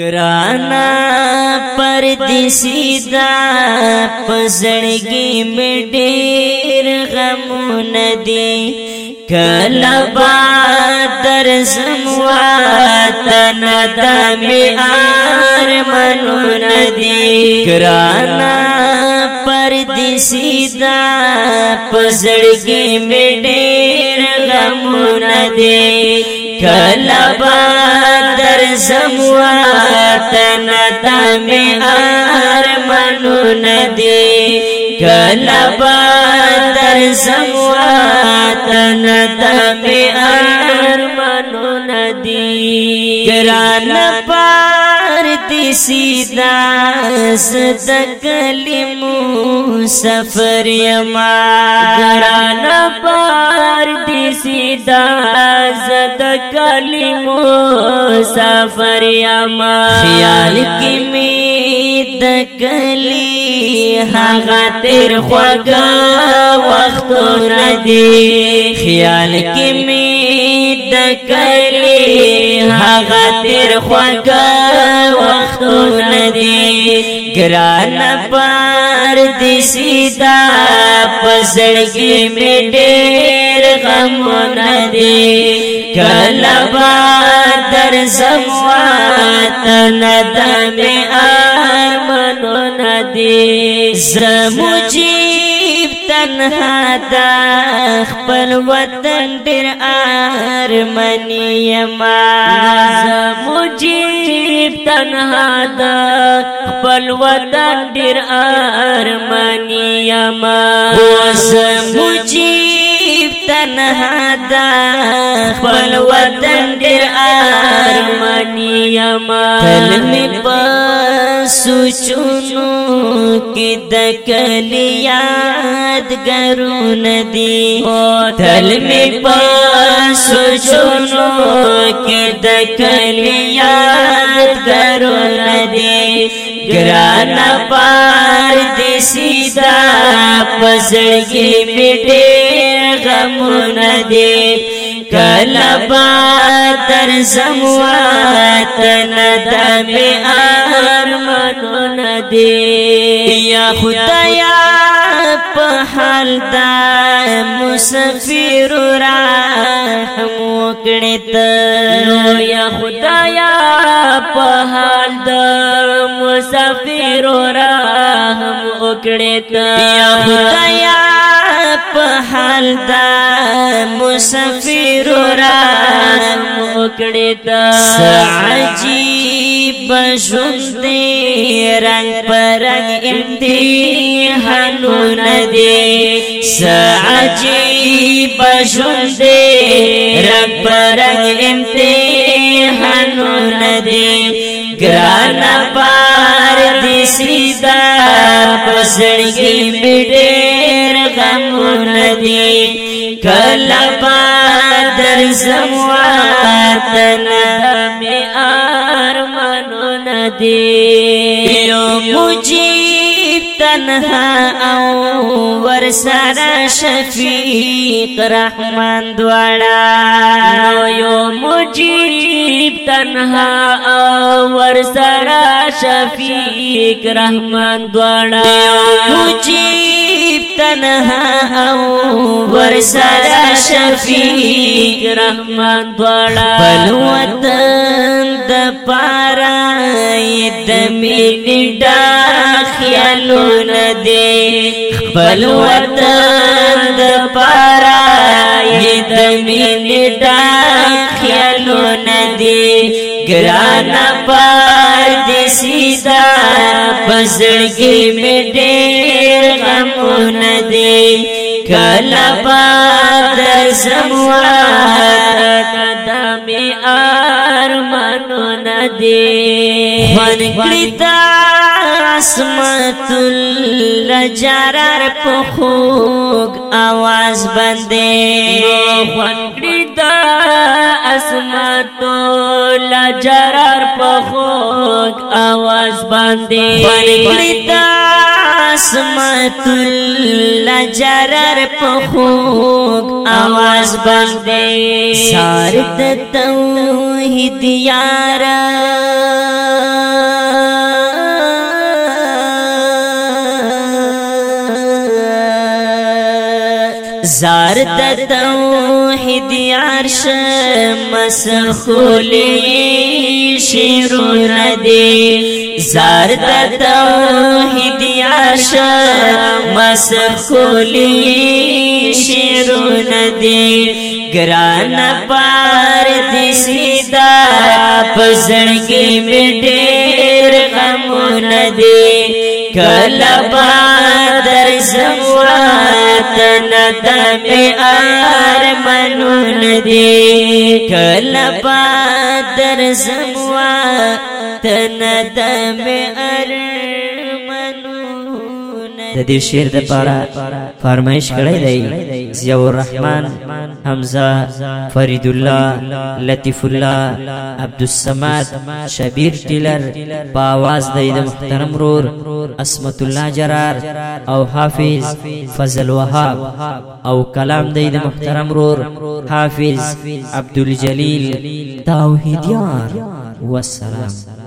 ګرانا پردیسی دا پزړګي مډیر غم ندی کلا با تر سموا تن دم ار منو ندی ګرانا پردیسی دا پزړګي مډیر غم ندی کلا با قسم وطن تم ارمنو ندی کلبا در سمواتن تم ارمنو ندی گران سیدا ست کلمو سفر یما گرانا پار دی سیدا ست کلمو سفر یما خیال کی می تکلی هغه تیر خوګه وختونه دی خیال کی می تکلی هغه تیر خوګه وختونه دي ګران پر دې سیدا پسړګي می ډېر غمونه دي کله با در زموات ندمه ارمنو ندي زموجي تنها دا خپل وطن ډیر ارمنی یما مجيب تنها دا خپل وطن ډیر ارمنی یما وس مجيب تنها دا خپل وطن ډیر ارمنی یما تل می پسوچونو کې د کلیه گرون ددی ادل میں پاس دکل پار دی سیدا میٹے یاد کرو نار دیواد ند میں آدمی په حال دا مسافر را موکړې ته نو یا خدایا په حال دا مسافر را موکړې ته یا خدایا په حال دا مسافر را موکړې ته سعجي بشوندې رنگ پرنګ امتحانو ندي سعجي بشوندې رنگ پرنگ امتحانو ندي ګران پار دې سیدا پسړګي مډېر غم ندي کلا پا در سمواتنا دی یو مجیب تنها او ور سره شفیق رحمان دواړه یو مجیب تنها او ور سره شفیق رحمان دواړه مجیب تنها او ورسرا شفیق رحمان دوڑا بلوطن دا پارا دمین دا خیالو ندے بلوطن دا پارا دمین دا خیالو ندے گرانا پار دسی دا پزڑگی میں ګلونه دي کله باد سموات قدم ارمانونه دي خوان کړی اسمت لجرر پخوگ آواز بنده خوان کړی دا اسمت لجرر پخوگ آواز بنده خوان کړی اسمت لجرر پخوک آواز بندے سارد توحید یارا زارد توحید عرش مسخولی شیرون دی زارد توحید شم مسخ کولی شیرون دی گران پار دی سیدا پزنگی می دیر غمون دی کلبا در زموات ندم آرمنون دی کلبا در زموات ندم آرمنون د دې شعر د پاره فرمایش کړی دی ضیاء الرحمن حمزه فرید الله لطیف الله عبد الصمد شبیر ټیلر په आवाज د محترم رور اسمت الله جرار او حافظ فضل وهاب او کلام د محترم رور حافظ عبد الجلیل توحیدیار والسلام